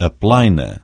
a plaina